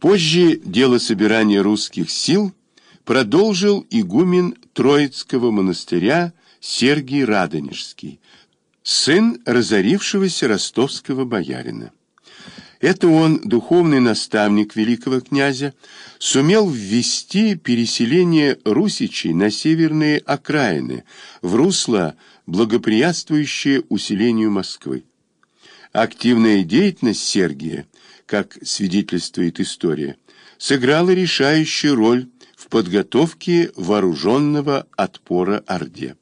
Позже дело собирания русских сил продолжил игумен Троицкого монастыря Сергий Радонежский, сын разорившегося ростовского боярина. Это он, духовный наставник великого князя, сумел ввести переселение русичей на северные окраины, в русло, благоприятствующее усилению Москвы. Активная деятельность Сергия, как свидетельствует история, сыграла решающую роль в подготовке вооруженного отпора Орде.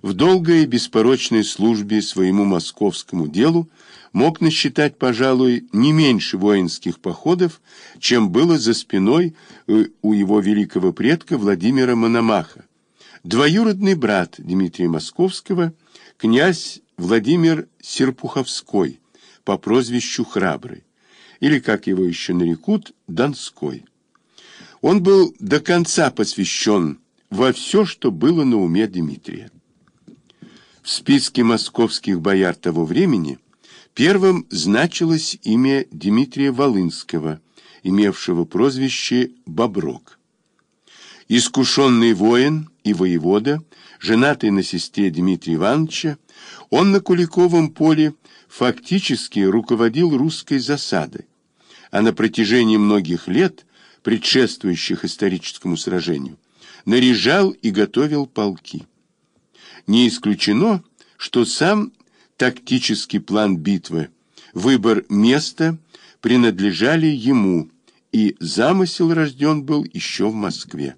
В долгой и беспорочной службе своему московскому делу мог насчитать, пожалуй, не меньше воинских походов, чем было за спиной у его великого предка Владимира Мономаха. Двоюродный брат Дмитрия Московского, князь Владимир Серпуховской, по прозвищу Храбрый, или, как его еще нарекут, Донской. Он был до конца посвящен во все, что было на уме Дмитрия. В списке московских бояр того времени первым значилось имя Дмитрия Волынского, имевшего прозвище Боброк. Искушенный воин и воевода, женатый на сестре Дмитрия Ивановича, он на Куликовом поле фактически руководил русской засадой, а на протяжении многих лет, предшествующих историческому сражению, наряжал и готовил полки. Не исключено, что сам тактический план битвы, выбор места принадлежали ему, и замысел рожден был еще в Москве.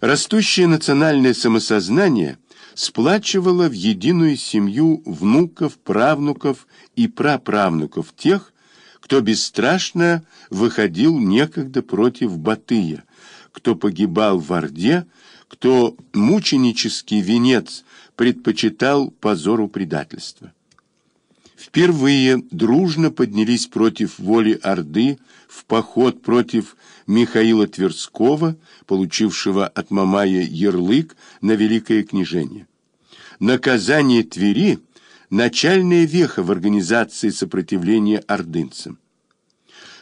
Растущее национальное самосознание сплачивало в единую семью внуков, правнуков и праправнуков тех, кто бесстрашно выходил некогда против Батыя, кто погибал в Орде, кто мученический венец предпочитал позору предательства. Впервые дружно поднялись против воли Орды в поход против Михаила Тверского, получившего от Мамая ярлык на Великое княжение. Наказание Твери – начальная веха в организации сопротивления ордынцам.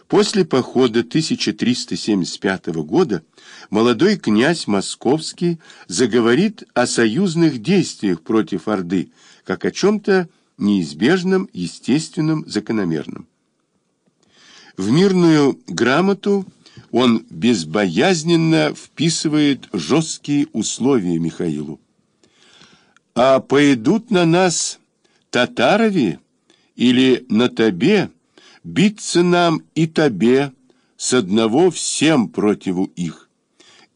После похода 1375 года молодой князь Московский заговорит о союзных действиях против Орды, как о чем-то неизбежном, естественном, закономерном. В мирную грамоту он безбоязненно вписывает жесткие условия Михаилу. «А пойдут на нас татарови или на тебе?» Биться нам и тебе, с одного всем противу их.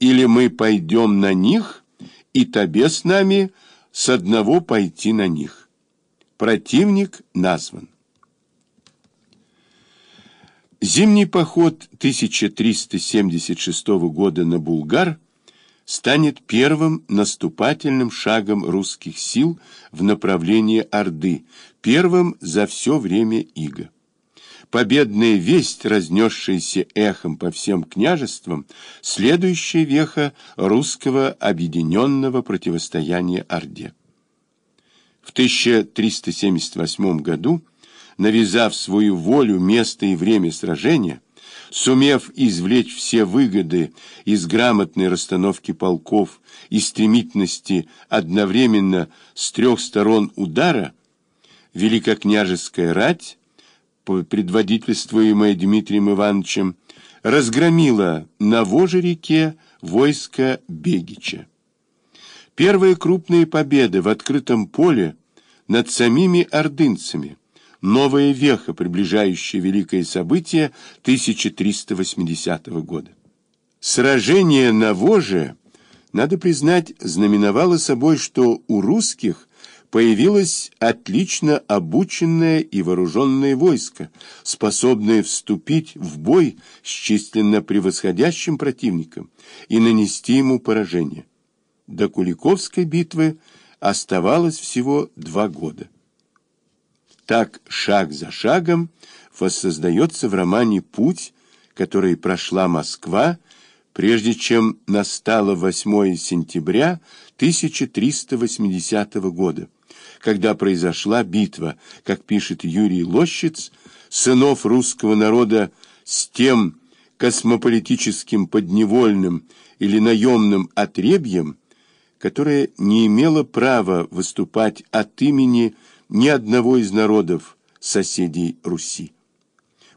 Или мы пойдем на них, и тебе с нами с одного пойти на них. Противник назван. Зимний поход 1376 года на Булгар станет первым наступательным шагом русских сил в направлении Орды, первым за все время Ига. Победная весть, разнесшаяся эхом по всем княжествам, следующая веха русского объединенного противостояния Орде. В 1378 году, навязав свою волю место и время сражения, сумев извлечь все выгоды из грамотной расстановки полков и стремительности одновременно с трех сторон удара, великокняжеская рать предводительствуемая Дмитрием Ивановичем, разгромила на Воже-реке войско Бегича. Первые крупные победы в открытом поле над самими ордынцами, новая веха, приближающая великое событие 1380 года. Сражение на Воже, надо признать, знаменовало собой, что у русских – появилось отлично обученное и вооруженное войско, способное вступить в бой с численно превосходящим противником и нанести ему поражение. До Куликовской битвы оставалось всего два года. Так, шаг за шагом, воссоздается в романе «Путь», который прошла Москва, прежде чем настало 8 сентября 1380 года, когда произошла битва, как пишет Юрий Лощиц, сынов русского народа с тем космополитическим подневольным или наемным отребьем, которое не имело права выступать от имени ни одного из народов соседей Руси.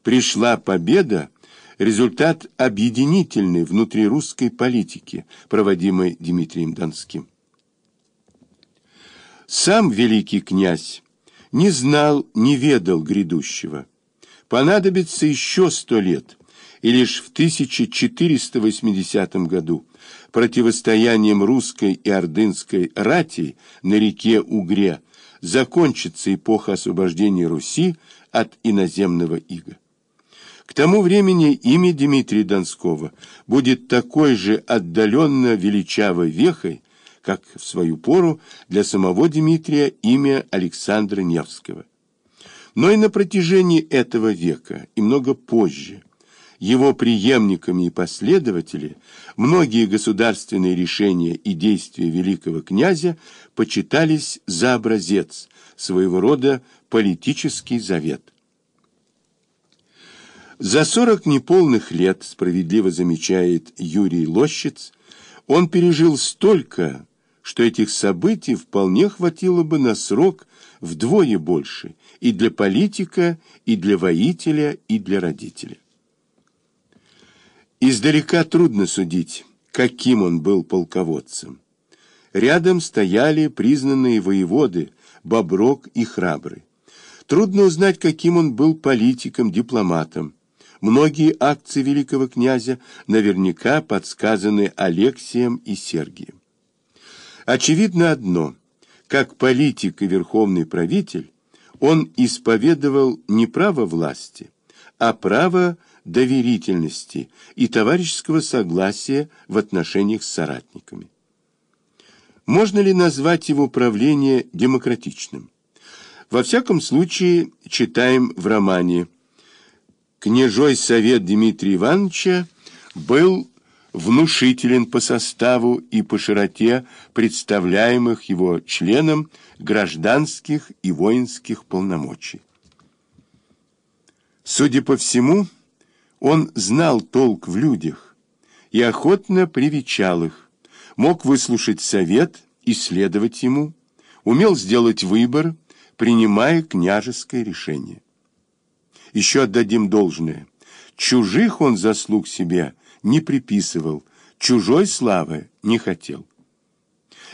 Пришла победа, результат объединительной внутрирусской политики, проводимой Дмитрием Донским. Сам великий князь не знал, не ведал грядущего. Понадобится еще сто лет, и лишь в 1480 году противостоянием русской и ордынской рати на реке Угре закончится эпоха освобождения Руси от иноземного ига. К тому времени имя Дмитрия Донского будет такой же отдаленно величавой вехой, как в свою пору для самого Дмитрия имя Александра Невского. Но и на протяжении этого века, и много позже, его преемниками и последователи, многие государственные решения и действия великого князя почитались за образец, своего рода политический завет. За сорок неполных лет, справедливо замечает Юрий Лощиц, он пережил столько, что этих событий вполне хватило бы на срок вдвое больше и для политика, и для воителя, и для родителя. Издалека трудно судить, каким он был полководцем. Рядом стояли признанные воеводы Боброк и Храбрый. Трудно узнать, каким он был политиком, дипломатом. Многие акции великого князя наверняка подсказаны Алексием и Сергием. Очевидно одно, как политик и верховный правитель, он исповедовал не право власти, а право доверительности и товарищеского согласия в отношениях с соратниками. Можно ли назвать его правление демократичным? Во всяком случае, читаем в романе «Княжой совет Дмитрия Ивановича был внушителен по составу и по широте представляемых его членам гражданских и воинских полномочий. Судя по всему, он знал толк в людях и охотно привечал их, мог выслушать совет и следовать ему, умел сделать выбор, принимая княжеское решение. Еще отдадим должное. Чужих он заслуг себе – не приписывал, чужой славы не хотел.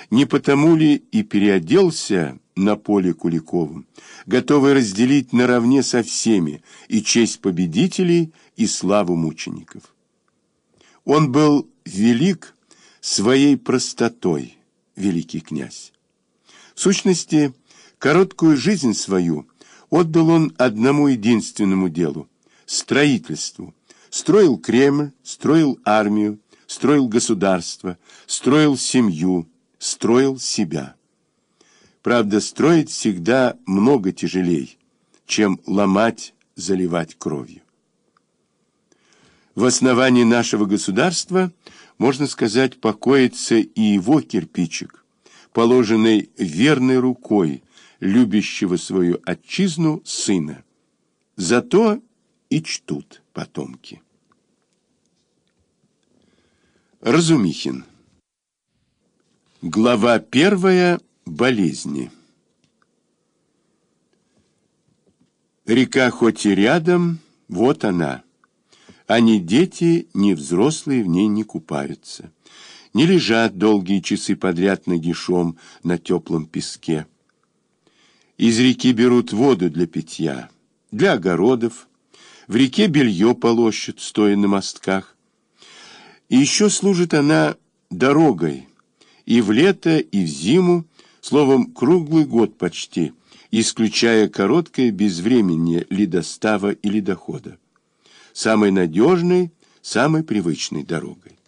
Не потому ли и переоделся на поле Куликовым, готовый разделить наравне со всеми и честь победителей, и славу мучеников? Он был велик своей простотой, великий князь. В сущности, короткую жизнь свою отдал он одному единственному делу – строительству – Строил Кремль, строил армию, строил государство, строил семью, строил себя. Правда, строить всегда много тяжелей, чем ломать, заливать кровью. В основании нашего государства, можно сказать, покоится и его кирпичик, положенный верной рукой любящего свою отчизну сына. Зато и чтут потомки. Разумихин. Глава первая. Болезни. Река хоть и рядом, вот она. А ни дети, ни взрослые в ней не купаются. Не лежат долгие часы подряд нагишом на теплом песке. Из реки берут воду для питья, для огородов. В реке белье полощут, стоя на мостках. И еще служит она дорогой и в лето, и в зиму, словом, круглый год почти, исключая короткое безвременье ледостава или дохода. Самой надежной, самой привычной дорогой.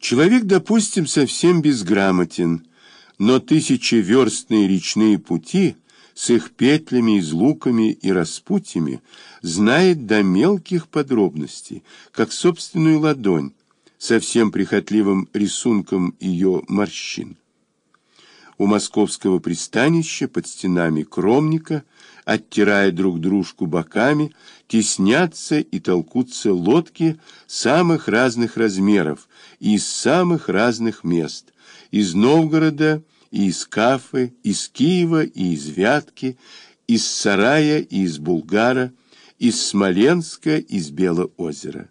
Человек, допустим, совсем безграмотен, но тысячеверстные речные пути с их петлями, излуками и распутьями знает до мелких подробностей, как собственную ладонь, со всем прихотливым рисунком ее морщин. У московского пристанища под стенами Кромника, оттирая друг дружку боками, теснятся и толкутся лодки самых разных размеров и из самых разных мест, из Новгорода и из Кафы, из Киева и из Вятки, из Сарая и из Булгара, из Смоленска, из Белоозера.